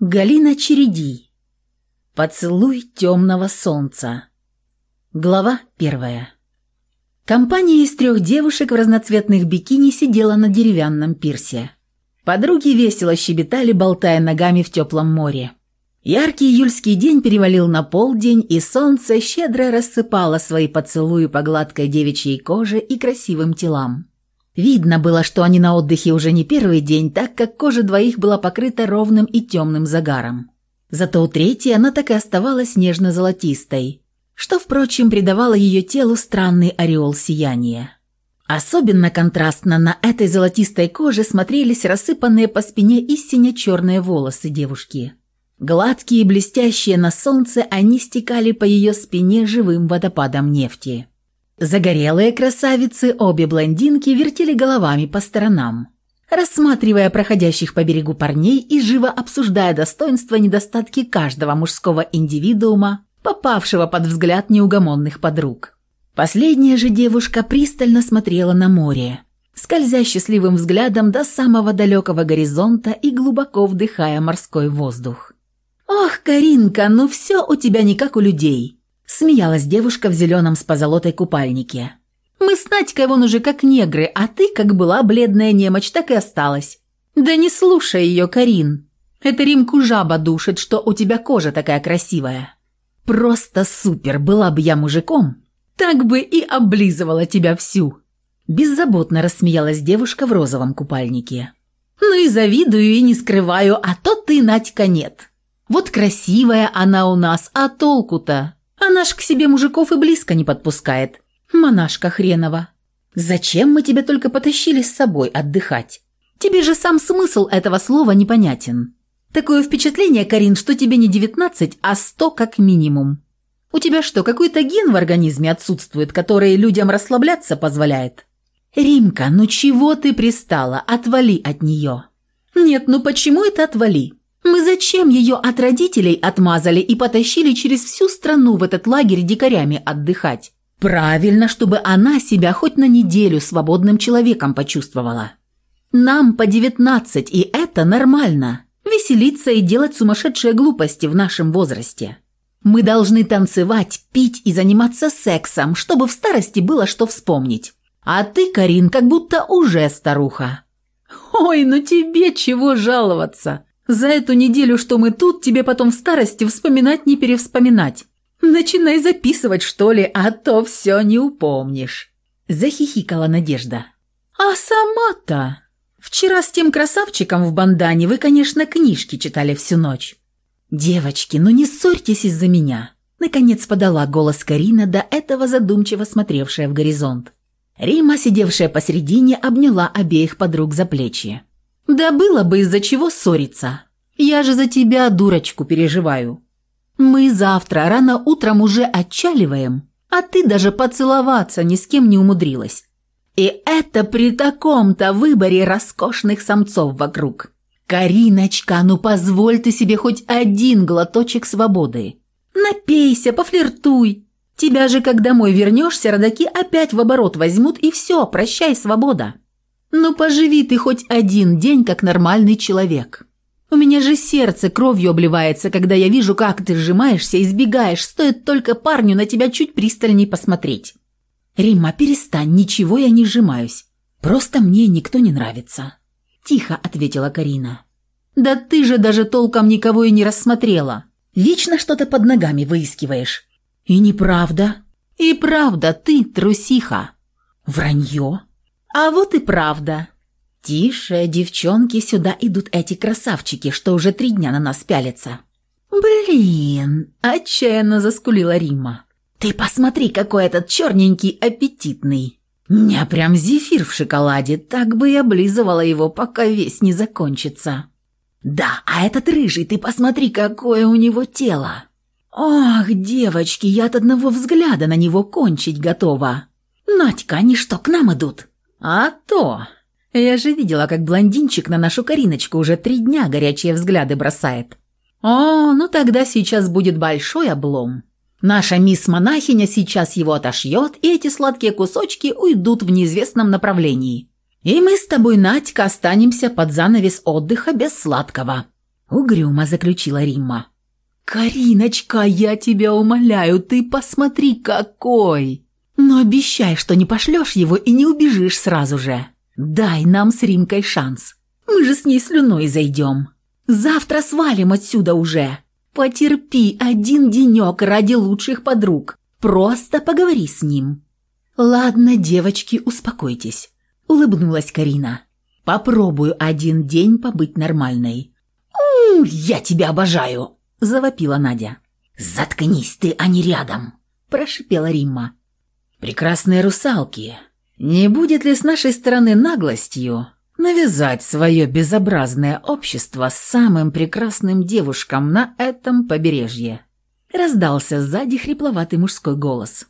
Галина Череди. Поцелуй темного солнца. Глава первая. Компания из трех девушек в разноцветных бикини сидела на деревянном пирсе. Подруги весело щебетали, болтая ногами в теплом море. Яркий июльский день перевалил на полдень, и солнце щедро рассыпало свои поцелуи по гладкой девичьей коже и красивым телам. Видно было, что они на отдыхе уже не первый день, так как кожа двоих была покрыта ровным и темным загаром. Зато у третьей она так и оставалась нежно-золотистой, что, впрочем, придавало ее телу странный ореол сияния. Особенно контрастно на этой золотистой коже смотрелись рассыпанные по спине и сине-черные волосы девушки. Гладкие и блестящие на солнце, они стекали по ее спине живым водопадом нефти. Загорелые красавицы, обе блондинки, вертели головами по сторонам, рассматривая проходящих по берегу парней и живо обсуждая достоинства и недостатки каждого мужского индивидуума, попавшего под взгляд неугомонных подруг. Последняя же девушка пристально смотрела на море, скользя счастливым взглядом до самого далекого горизонта и глубоко вдыхая морской воздух. «Ох, Каринка, ну все у тебя не как у людей!» Смеялась девушка в зеленом с позолотой купальнике. «Мы с Надькой вон уже как негры, а ты, как была бледная немочь, так и осталась. Да не слушай ее, Карин. Это Римку жаба душит, что у тебя кожа такая красивая. Просто супер, была бы я мужиком, так бы и облизывала тебя всю». Беззаботно рассмеялась девушка в розовом купальнике. «Ну и завидую и не скрываю, а то ты, Надька, нет. Вот красивая она у нас, а толку-то? Она ж к себе мужиков и близко не подпускает. Монашка хренова. Зачем мы тебя только потащили с собой отдыхать? Тебе же сам смысл этого слова непонятен. Такое впечатление, Карин, что тебе не 19, а 100 как минимум. У тебя что, какой-то ген в организме отсутствует, который людям расслабляться позволяет? Римка, ну чего ты пристала? Отвали от нее. Нет, ну почему это отвали? Мы зачем ее от родителей отмазали и потащили через всю страну в этот лагерь дикарями отдыхать? Правильно, чтобы она себя хоть на неделю свободным человеком почувствовала. Нам по девятнадцать, и это нормально. Веселиться и делать сумасшедшие глупости в нашем возрасте. Мы должны танцевать, пить и заниматься сексом, чтобы в старости было что вспомнить. А ты, Карин, как будто уже старуха. Ой, ну тебе чего жаловаться? За эту неделю, что мы тут, тебе потом в старости вспоминать не перевспоминать. Начинай записывать, что ли, а то все не упомнишь». Захихикала Надежда. «А сама-то? Вчера с тем красавчиком в бандане вы, конечно, книжки читали всю ночь». «Девочки, ну не ссорьтесь из-за меня», Наконец подала голос Карина, до этого задумчиво смотревшая в горизонт. Рима, сидевшая посредине, обняла обеих подруг за плечи. Да было бы из-за чего ссориться. Я же за тебя, дурочку, переживаю. Мы завтра рано утром уже отчаливаем, а ты даже поцеловаться ни с кем не умудрилась. И это при таком-то выборе роскошных самцов вокруг. Кариночка, ну позволь ты себе хоть один глоточек свободы. Напейся, пофлиртуй. Тебя же, как домой вернешься, родаки опять в оборот возьмут, и все, прощай, свобода. Ну поживи ты хоть один день как нормальный человек. У меня же сердце кровью обливается, когда я вижу, как ты сжимаешься и сбегаешь, стоит только парню на тебя чуть пристальней посмотреть. Рима, перестань, ничего я не сжимаюсь. Просто мне никто не нравится. Тихо ответила Карина. Да ты же даже толком никого и не рассмотрела. Вечно что-то под ногами выискиваешь. И неправда. И правда, ты трусиха. Вранье. А вот и правда. Тише, девчонки, сюда идут эти красавчики, что уже три дня на нас пялятся. Блин, отчаянно заскулила Рима. Ты посмотри, какой этот черненький аппетитный. Меня прям зефир в шоколаде, так бы и облизывала его, пока весь не закончится. Да, а этот рыжий, ты посмотри, какое у него тело. Ох, девочки, я от одного взгляда на него кончить готова. Надька, они что, к нам идут? «А то! Я же видела, как блондинчик на нашу Кариночку уже три дня горячие взгляды бросает. О, ну тогда сейчас будет большой облом. Наша мисс-монахиня сейчас его отошьет, и эти сладкие кусочки уйдут в неизвестном направлении. И мы с тобой, Надька, останемся под занавес отдыха без сладкого». — угрюмо заключила Римма. «Кариночка, я тебя умоляю, ты посмотри какой! Но обещай, что не пошлешь его и не убежишь сразу же. Дай нам с Римкой шанс. Мы же с ней слюной зайдем. Завтра свалим отсюда уже. Потерпи один денек ради лучших подруг. Просто поговори с ним». «Ладно, девочки, успокойтесь», — улыбнулась Карина. «Попробую один день побыть нормальной». «Я тебя обожаю!» – завопила Надя. «Заткнись ты, а не рядом!» – прошипела Римма. «Прекрасные русалки, не будет ли с нашей стороны наглостью навязать свое безобразное общество самым прекрасным девушкам на этом побережье?» Раздался сзади хрипловатый мужской голос.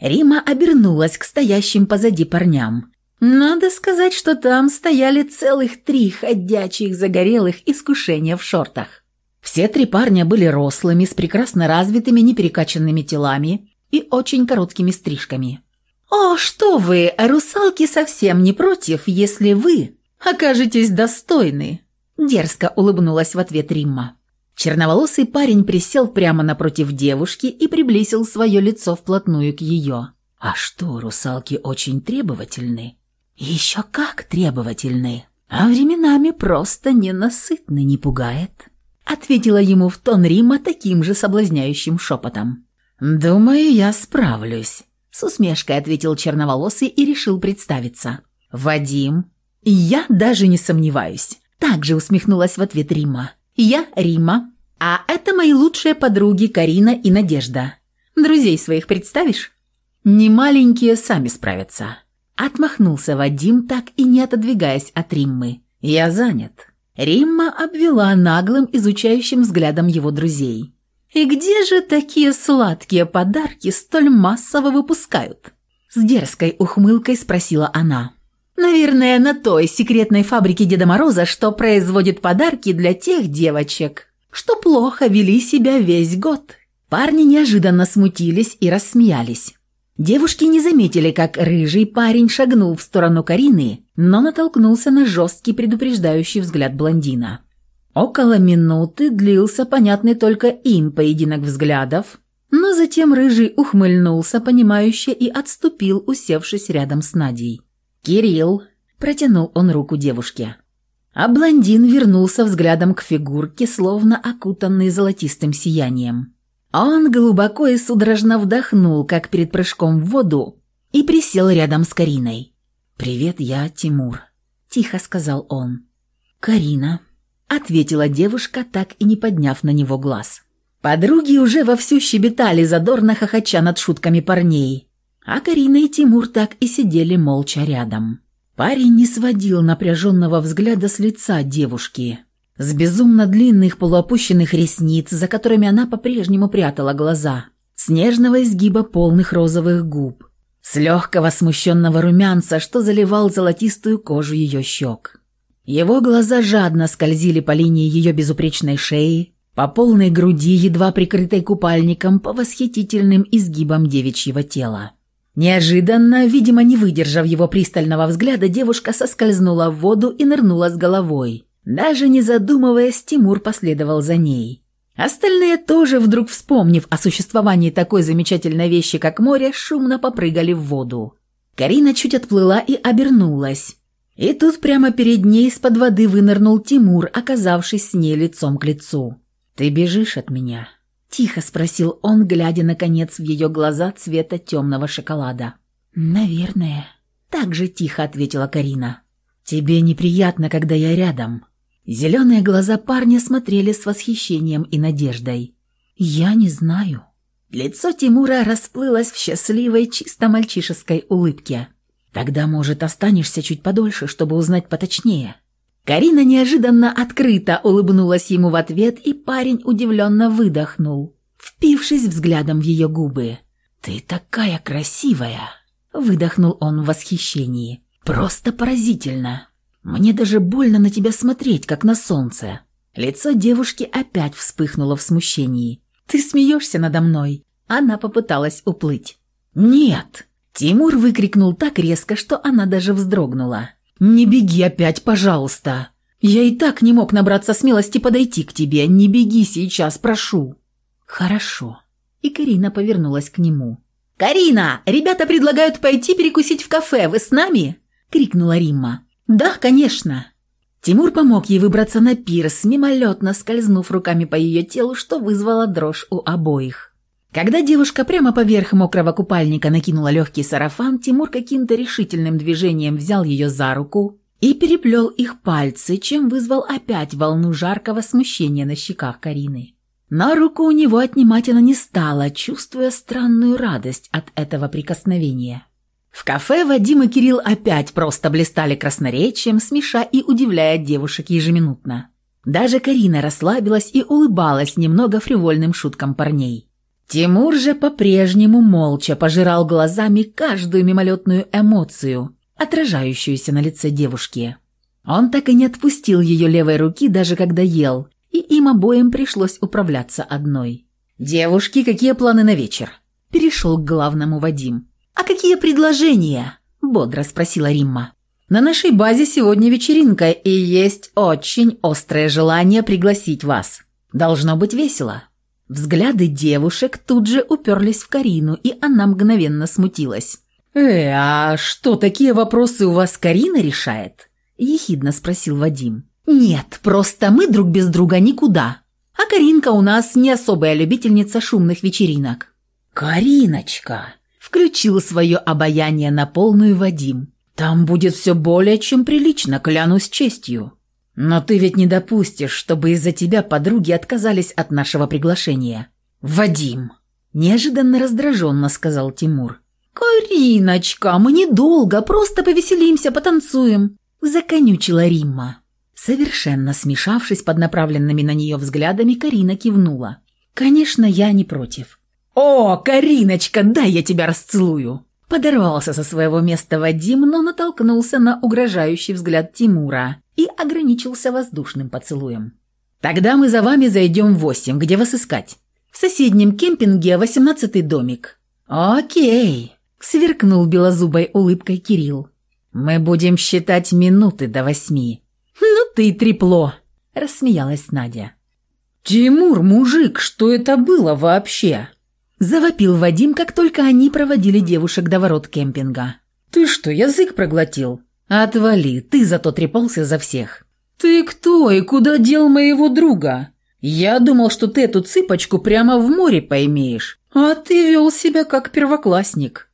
Рима обернулась к стоящим позади парням. Надо сказать, что там стояли целых три ходячих загорелых искушения в шортах. Все три парня были рослыми, с прекрасно развитыми неперекачанными телами и очень короткими стрижками. «О, что вы, русалки совсем не против, если вы окажетесь достойны!» Дерзко улыбнулась в ответ Римма. Черноволосый парень присел прямо напротив девушки и приблизил свое лицо вплотную к ее. «А что, русалки очень требовательны?» «Еще как требовательны, а временами просто ненасытны, не пугает», ответила ему в тон Рима таким же соблазняющим шепотом. «Думаю, я справлюсь», с усмешкой ответил черноволосый и решил представиться. «Вадим». «Я даже не сомневаюсь», также усмехнулась в ответ Рима. «Я Рима, а это мои лучшие подруги Карина и Надежда. Друзей своих представишь?» «Не маленькие сами справятся», Отмахнулся Вадим, так и не отодвигаясь от Риммы. «Я занят». Римма обвела наглым, изучающим взглядом его друзей. «И где же такие сладкие подарки столь массово выпускают?» С дерзкой ухмылкой спросила она. «Наверное, на той секретной фабрике Деда Мороза, что производит подарки для тех девочек, что плохо вели себя весь год». Парни неожиданно смутились и рассмеялись. Девушки не заметили, как рыжий парень шагнул в сторону Карины, но натолкнулся на жесткий предупреждающий взгляд блондина. Около минуты длился понятный только им поединок взглядов, но затем рыжий ухмыльнулся, понимающе, и отступил, усевшись рядом с Надей. «Кирилл!» – протянул он руку девушке. А блондин вернулся взглядом к фигурке, словно окутанный золотистым сиянием. Он глубоко и судорожно вдохнул, как перед прыжком в воду, и присел рядом с Кариной. «Привет, я Тимур», – тихо сказал он. «Карина», – ответила девушка, так и не подняв на него глаз. Подруги уже вовсю щебетали, задорно хохоча над шутками парней, а Карина и Тимур так и сидели молча рядом. Парень не сводил напряженного взгляда с лица девушки, с безумно длинных полуопущенных ресниц, за которыми она по-прежнему прятала глаза, с нежного изгиба полных розовых губ, с легкого смущенного румянца, что заливал золотистую кожу ее щек. Его глаза жадно скользили по линии ее безупречной шеи, по полной груди, едва прикрытой купальником, по восхитительным изгибам девичьего тела. Неожиданно, видимо, не выдержав его пристального взгляда, девушка соскользнула в воду и нырнула с головой, даже не задумываясь, Тимур последовал за ней. Остальные тоже, вдруг вспомнив о существовании такой замечательной вещи, как море, шумно попрыгали в воду. Карина чуть отплыла и обернулась. И тут прямо перед ней из-под воды вынырнул Тимур, оказавшись с ней лицом к лицу. «Ты бежишь от меня?» – тихо спросил он, глядя, наконец, в ее глаза цвета темного шоколада. «Наверное», – так же тихо ответила Карина. «Тебе неприятно, когда я рядом?» Зеленые глаза парня смотрели с восхищением и надеждой. «Я не знаю». Лицо Тимура расплылось в счастливой, чисто мальчишеской улыбке. «Тогда, может, останешься чуть подольше, чтобы узнать поточнее?» Карина неожиданно открыто улыбнулась ему в ответ, и парень удивленно выдохнул, впившись взглядом в ее губы. «Ты такая красивая!» – выдохнул он в восхищении. «Просто поразительно!» Мне даже больно на тебя смотреть, как на солнце». Лицо девушки опять вспыхнуло в смущении. «Ты смеешься надо мной?» Она попыталась уплыть. «Нет!» Тимур выкрикнул так резко, что она даже вздрогнула. «Не беги опять, пожалуйста!» Я и так не мог набраться смелости подойти к тебе. Не беги сейчас, прошу». «Хорошо». И Карина повернулась к нему. «Карина, ребята предлагают пойти перекусить в кафе. Вы с нами?» – крикнула Римма. «Да, конечно». Тимур помог ей выбраться на пирс, мимолетно скользнув руками по ее телу, что вызвало дрожь у обоих. Когда девушка прямо поверх мокрого купальника накинула легкий сарафан, Тимур каким-то решительным движением взял ее за руку и переплел их пальцы, чем вызвал опять волну жаркого смущения на щеках Карины. Но руку у него отнимать она не стала, чувствуя странную радость от этого прикосновения. В кафе Вадим и Кирилл опять просто блистали красноречием, смеша и удивляя девушек ежеминутно. Даже Карина расслабилась и улыбалась немного фривольным шуткам парней. Тимур же по-прежнему молча пожирал глазами каждую мимолетную эмоцию, отражающуюся на лице девушки. Он так и не отпустил ее левой руки, даже когда ел, и им обоим пришлось управляться одной. «Девушки, какие планы на вечер?» Перешел к главному Вадим. «А какие предложения?» – бодро спросила Римма. «На нашей базе сегодня вечеринка, и есть очень острое желание пригласить вас. Должно быть весело». Взгляды девушек тут же уперлись в Карину, и она мгновенно смутилась. «Э, а что, такие вопросы у вас Карина решает?» – ехидно спросил Вадим. «Нет, просто мы друг без друга никуда. А Каринка у нас не особая любительница шумных вечеринок». «Кариночка!» – включил свое обаяние на полную Вадим. «Там будет все более чем прилично, клянусь честью». Но ты ведь не допустишь, чтобы из-за тебя подруги отказались от нашего приглашения. Вадим, неожиданно раздраженно сказал Тимур. Кариночка, мы недолго, просто повеселимся, потанцуем, законючила Римма. Совершенно смешавшись под направленными на нее взглядами, Карина кивнула. «Конечно, я не против». «О, Кариночка, дай я тебя расцелую!» Подорвался со своего места Вадим, но натолкнулся на угрожающий взгляд Тимура и ограничился воздушным поцелуем. «Тогда мы за вами зайдем в восемь. Где вас искать?» «В соседнем кемпинге восемнадцатый домик». «Окей», — сверкнул белозубой улыбкой Кирилл. «Мы будем считать минуты до восьми». «Ну ты трепло», — рассмеялась Надя. «Тимур, мужик, что это было вообще?» Завопил Вадим, как только они проводили девушек до ворот кемпинга. «Ты что, язык проглотил?» «Отвали, ты зато трепался за всех». «Ты кто и куда дел моего друга? Я думал, что ты эту цыпочку прямо в море поймеешь, а ты вел себя как первоклассник».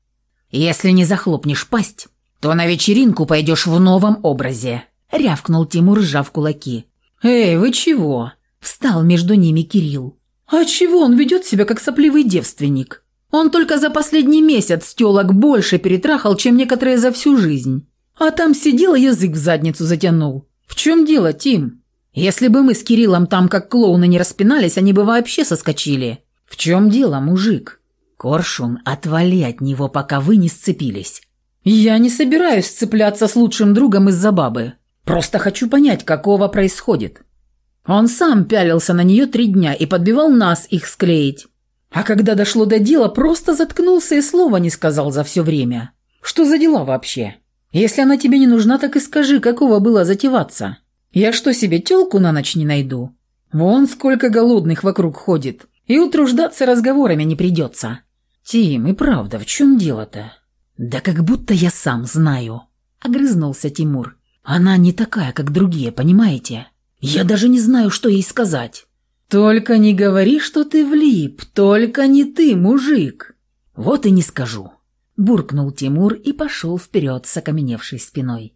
«Если не захлопнешь пасть, то на вечеринку пойдешь в новом образе», — рявкнул Тимур, сжав кулаки. «Эй, вы чего?» — встал между ними Кирилл. «А чего он ведет себя как сопливый девственник? Он только за последний месяц тёлок больше перетрахал, чем некоторые за всю жизнь. А там сидел и язык в задницу затянул. В чем дело, Тим? Если бы мы с Кириллом там как клоуны не распинались, они бы вообще соскочили. В чем дело, мужик? Коршун, отвали от него, пока вы не сцепились. Я не собираюсь сцепляться с лучшим другом из-за бабы. Просто хочу понять, какого происходит. Он сам пялился на нее три дня и подбивал нас их склеить. А когда дошло до дела, просто заткнулся и слова не сказал за все время. Что за дела вообще? Если она тебе не нужна, так и скажи, какого было затеваться. Я что, себе тёлку на ночь не найду? Вон сколько голодных вокруг ходит. И утруждаться разговорами не придется. Тим, и правда, в чем дело-то? Да как будто я сам знаю. Огрызнулся Тимур. Она не такая, как другие, понимаете? Я даже не знаю, что ей сказать. Только не говори, что ты влип, только не ты, мужик. Вот и не скажу буркнул Тимур и пошел вперед с окаменевшей спиной.